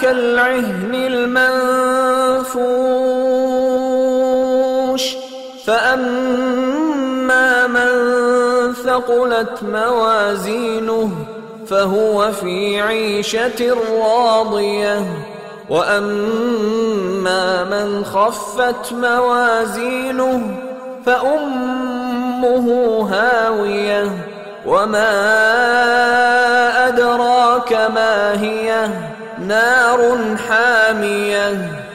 كالعهن المنفوش فأما من ثقلت موازينه فهو في عيشة راضية وأما من خفت موازينه فأمه هاوية وما أدراك ما هي نار حامية.